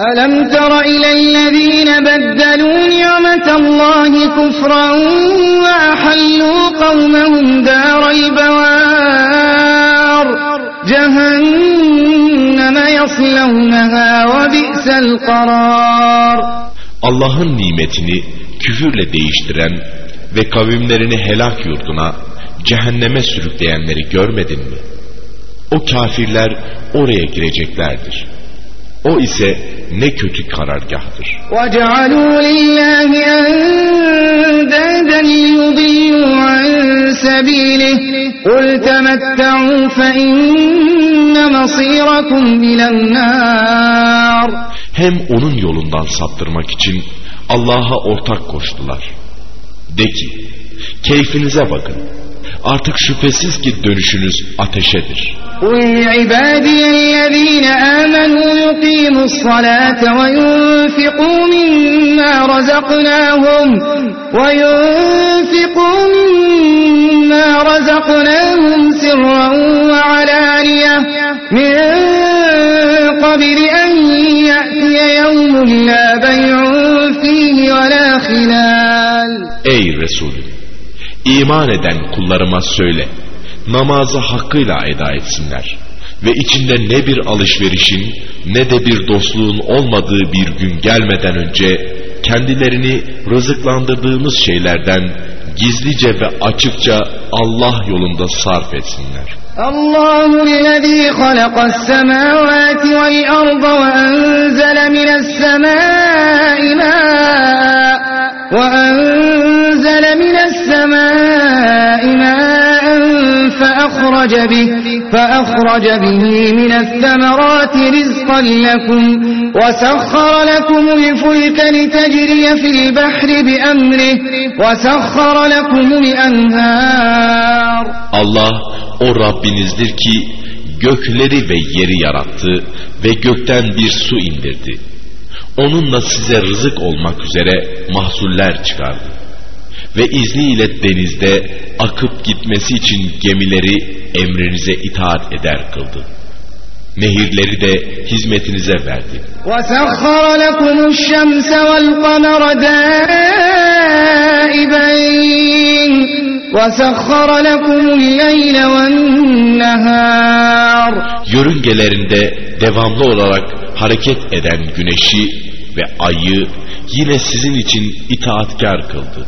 ألم تر إلى الذين بدلوا نعمة الله كفرا وأحلوا قومهم دار البوار جهنم يصلونها وبئس القرار Allah'ın nimetini küfürle değiştiren ve kavimlerini helak yurduna, cehenneme sürükleyenleri görmedin mi? O kafirler oraya gireceklerdir. O ise ne kötü karargahtır. وجعلوا لله أندادا ليضلوا عن سبيله قل تمتعوا فإن مصيركم إلى النار Hem onun yolundan saptırmak için Allah'a ortak koştular. De ki, keyfinize bakın. Artık şüphesiz ki dönüşünüz ateşedir. قل لعبادي الذين آمنوا يقيموا الصلاة وينفقوا مما رزقناهم وينفقوا مما رزقناهم سرا وعلانية من قبل أن يأتي يوم لا بيع فيه ولا خلال Ey Resulüm! İman eden kullarıma söyle, namazı hakkıyla eda etsinler ve içinde ne bir alışverişin ne de bir dostluğun olmadığı bir gün gelmeden önce kendilerini rızıklandırdığımız şeylerden gizlice ve açıkça Allah yolunda sarf etsinler. Allahu lezî halakas semâvâti vel arda ve enzele mines semâi mâ ve enzele وأنزل من السماء ماء فأخرج به فأخرج به من الثمرات رزقا لكم وسخر لكم الفلك لتجري في البحر بأمره وسخر لكم الأنهار Allah o Rabbinizdir ki gökleri ve yeri yarattı ve gökten bir su indirdi. Onunla size rızık olmak üzere mahsuller çıkardı. Ve izniyle denizde akıp gitmesi için gemileri emrinize itaat eder kıldı. Nehirleri de hizmetinize verdi. وسخر لكم الشمس والقمر دائبين وسخر لكم الليل والنهار Yörüngelerinde devamlı olarak hareket eden güneşi ve ayı yine sizin için itaatkar kıldı.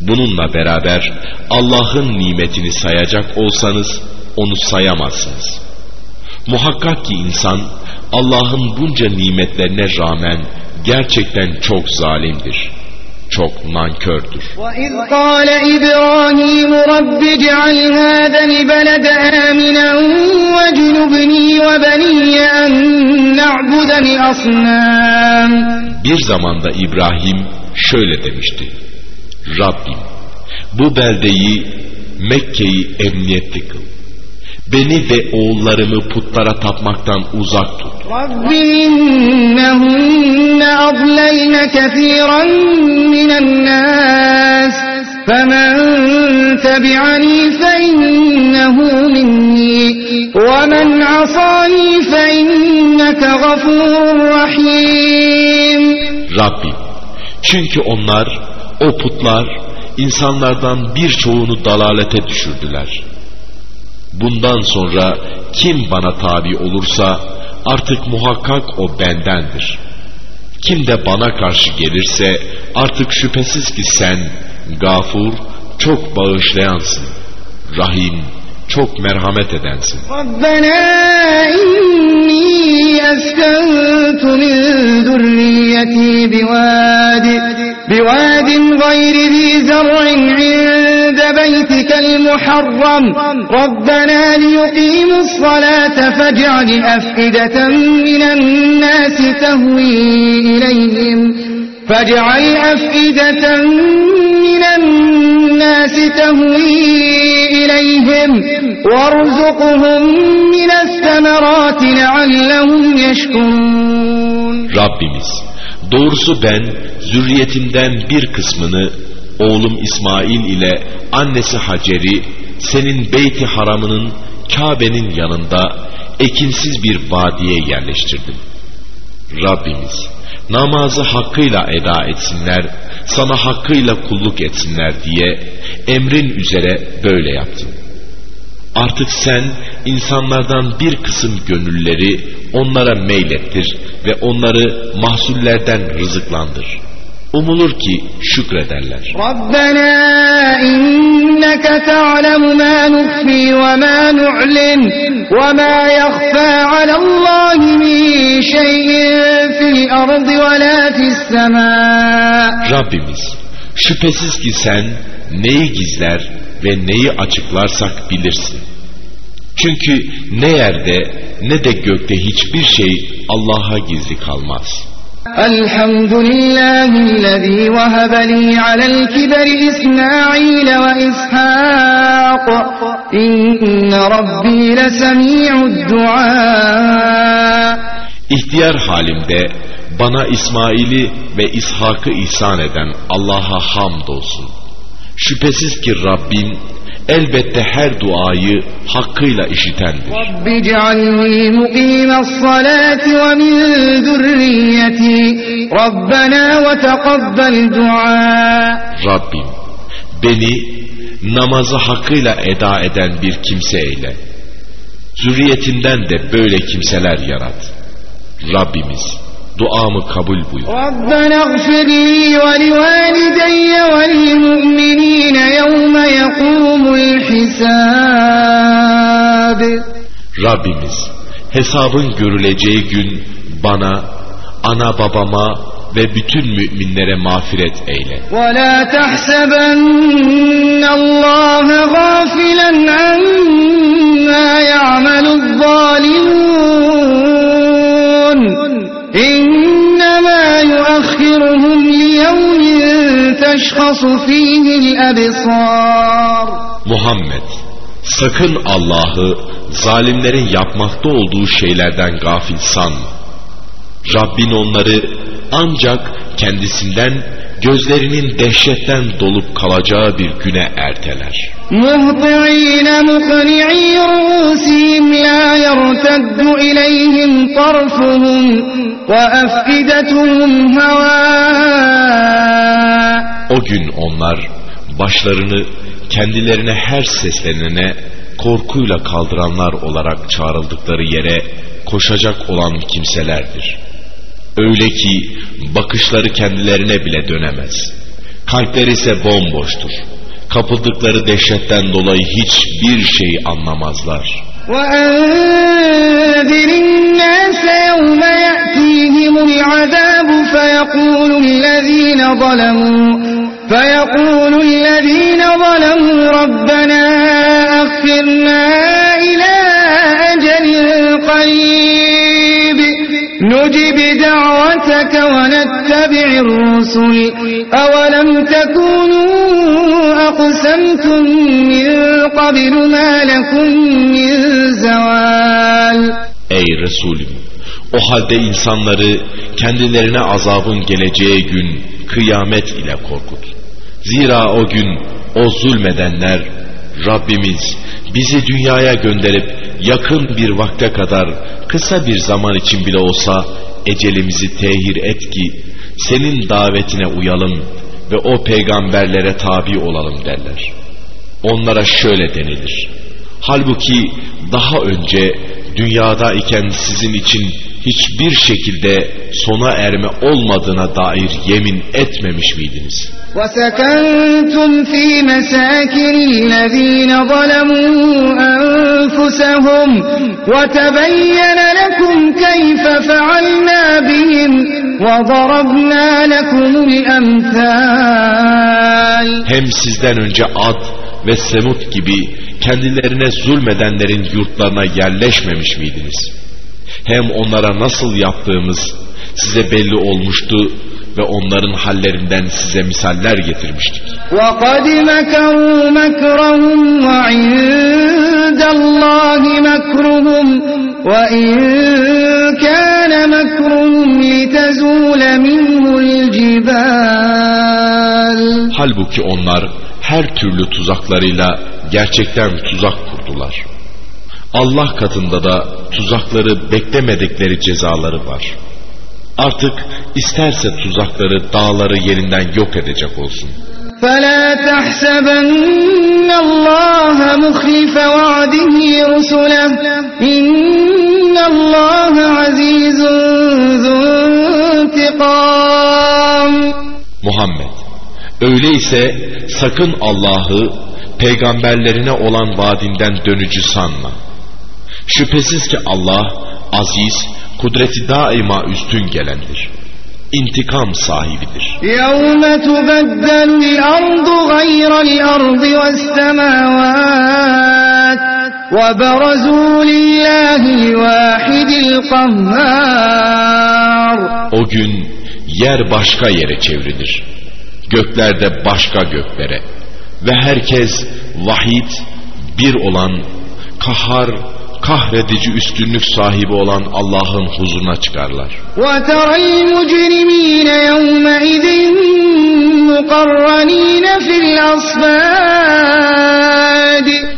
Bununla beraber Allah'ın nimetini sayacak olsanız onu sayamazsınız. Muhakkak ki insan Allah'ın bunca nimetlerine rağmen gerçekten çok zalimdir. Çok nankördür. وإذ قال إبراهيم رب اجعل هذا البلد آمنا واجنبني وبني أن نعبد الأصنام Bir zamanda İbrahim şöyle demişti. Rabbim bu beldeyi Mekke'yi emniyetli kıl. Beni ve oğullarımı putlara tapmaktan uzak tut. رب إنهن أضللن كثيرا من الناس فمن تبعني فإنه مني ومن عصاني فإنك غفور رحيم Rabbim çünkü onlar o putlar insanlardan birçoğunu dalalete düşürdüler. Bundan sonra kim bana tabi olursa artık muhakkak o bendendir. Kim de bana karşı gelirse artık şüphesiz ki sen gafur, çok bağışlayansın. Rahim, çok merhamet edensin. ربنا إني أسكنت من ذريتي بواد بواد غير ذي زرع عند بيتك المحرم ربنا ليقيموا الصلاة فاجعل أفئدة من الناس تهوي إليهم فاجعل أفئدة من الناس تهوي إليهم وارزقهم من الثمرات لعلهم يشكرون Rabbimiz doğrusu ben zürriyetimden bir kısmını oğlum İsmail ile annesi Hacer'i senin beyti haramının Kabe'nin yanında ekinsiz bir vadiye yerleştirdim. Rabbimiz namazı hakkıyla eda etsinler, sana hakkıyla kulluk etsinler diye emrin üzere böyle yaptın. Artık sen insanlardan bir kısım gönülleri onlara meylettir ve onları mahsullerden rızıklandır.'' Umulur ki şükrederler. Rabbena inneke ta'lemu ma nukhfi ve ma nu'lin ve ma yakhfa alallahi min şeyin fil ardı ve la fis sema. Rabbimiz şüphesiz ki sen neyi gizler ve neyi açıklarsak bilirsin. Çünkü ne yerde ne de gökte hiçbir şey Allah'a gizli kalmaz.'' الحمد لله الذي وهب لي على الكبر إسماعيل وإسحاق إن ربي لسميع الدعاء İhtiyar halimde bana İsmail'i ve İshak'ı ihsan eden Allah'a hamdolsun. Şüphesiz ki Rabbim elbette her duayı hakkıyla işitendir. Rabbi cealni muqimes salati ve min zürriyeti Rabbena ve teqabbel dua. Rabbim beni namazı hakkıyla eda eden bir kimse eyle. Zürriyetimden de böyle kimseler yarat. Rabbimiz duamı kabul buyur. Rabbena gfirli ve livalideyye ve lilmu'minine yevme yekumul hisab. Rabbimiz hesabın görüleceği gün bana, ana babama ve bütün müminlere mağfiret eyle. وَلَا تَحْسَبَنَّ اللّٰهَ غَافِلًا عَمَّا يَعْمَلُ الظَّالِمُونَ teşhasu fîhil ebsâr. Muhammed, sakın Allah'ı zalimlerin yapmakta olduğu şeylerden gafil sanma. Rabbin onları ancak kendisinden gözlerinin dehşetten dolup kalacağı bir güne erteler. Muhti'ine muqni'i rusihim la yerteddu ileyhim tarfuhum ve ef'idetuhum hava O gün onlar başlarını kendilerine her seslenene korkuyla kaldıranlar olarak çağrıldıkları yere koşacak olan kimselerdir. Öyle ki bakışları kendilerine bile dönemez. Kalpleri ise bomboştur. Kapıldıkları dehşetten dolayı hiçbir şey anlamazlar. وَاَنْذِرِ النَّاسَ يَوْمَ يَأْتِيهِمُ الْعَذَابُ فَيَقُولُ الَّذ۪ينَ ظَلَمُوا فَيَقُولُ الَّذ۪ينَ ظَلَمُوا رَبَّنَا أَخِّرْنَا إِلَى أَجَلٍ قَرِيبٍ نجب دعوتك ونتبع الرسل أولم تكونوا أقسمتم من قبل ما لكم من زوال Ey Resulüm! O halde insanları kendilerine azabın geleceği gün kıyamet ile korkut. Zira o gün o zulmedenler Rabbimiz bizi dünyaya gönderip yakın bir vakte kadar kısa bir zaman için bile olsa ecelimizi tehir et ki senin davetine uyalım ve o peygamberlere tabi olalım derler. Onlara şöyle denilir. Halbuki daha önce dünyada iken sizin için hiçbir şekilde sona erme olmadığına dair yemin etmemiş miydiniz? وَسَكَنْتُمْ فِي مَسَاكِنِ الَّذ۪ينَ ظَلَمُوا أَنفُسَهُمْ وَتَبَيَّنَ لَكُمْ كَيْفَ فَعَلْنَا بِهِمْ وَضَرَبْنَا لَكُمُ الْأَمْثَالِ Hem sizden önce Ad ve Semud gibi kendilerine zulmedenlerin yurtlarına yerleşmemiş miydiniz? Hem onlara nasıl yaptığımız size belli olmuştu ve onların hallerinden size misaller getirmiştik. وَقَدْ مَكَرُوا مَكْرَهُمْ وَعِندَ اللّٰهِ مَكْرُهُمْ وَاِنْ كَانَ مَكْرُهُمْ لِتَزُولَ مِنْهُ الْجِبَالِ Halbuki onlar her türlü tuzaklarıyla gerçekten tuzak kurdular. Allah katında da tuzakları beklemedikleri cezaları var. Artık isterse tuzakları dağları yerinden yok edecek olsun. فَلَا تَحْسَبَنَّ اللّٰهَ مُخْلِفَ وَعْدِهِ رُسُلَهُ اِنَّ اللّٰهَ عَز۪يزٌ ذُو انْتِقَامٍ Muhammed, öyleyse sakın Allah'ı peygamberlerine olan vaadinden dönücü sanma. Şüphesiz ki Allah aziz, kudreti daima üstün gelendir. İntikam sahibidir. يَوْمَ تُبَدَّلُ الْأَرْضُ غَيْرَ الْأَرْضِ وَالسَّمَاوَاتِ وَبَرَزُوا لِلَّهِ الْوَاحِدِ الْقَهَّارِ O gün yer başka yere çevrilir. Göklerde başka göklere. Ve herkes vahid, bir olan, kahar, kahredici üstünlük sahibi olan Allah'ın huzuruna çıkarlar.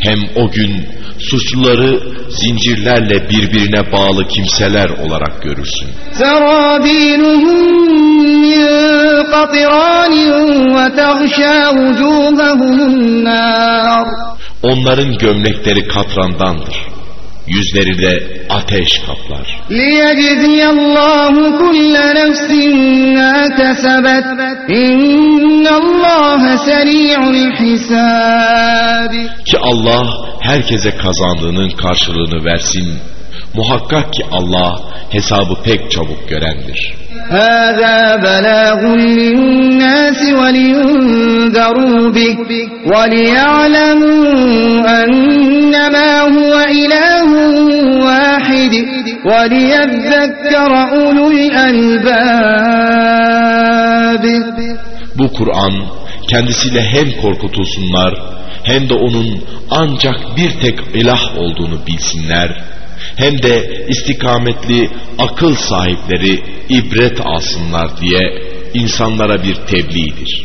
Hem o gün suçluları zincirlerle birbirine bağlı kimseler olarak görürsün. Onların gömlekleri katrandandır. Yüzleri de ateş kaplar. لِيَجْزِيَ اللّٰهُ كُلَّ نَفْسٍ مَا كَسَبَتْ اِنَّ اللّٰهَ سَرِيعُ الْحِسَابِ Ki Allah herkese kazandığının karşılığını versin. Muhakkak ki Allah hesabı pek çabuk görendir. هذا بلاغ للناس ولينذروا به وليعلموا أنما هو إله واحد وليذكر أولو الألباب Bu Kur'an kendisiyle hem korkutulsunlar hem de onun ancak bir tek ilah olduğunu bilsinler hem de istikametli akıl sahipleri ibret alsınlar diye insanlara bir tebliğdir.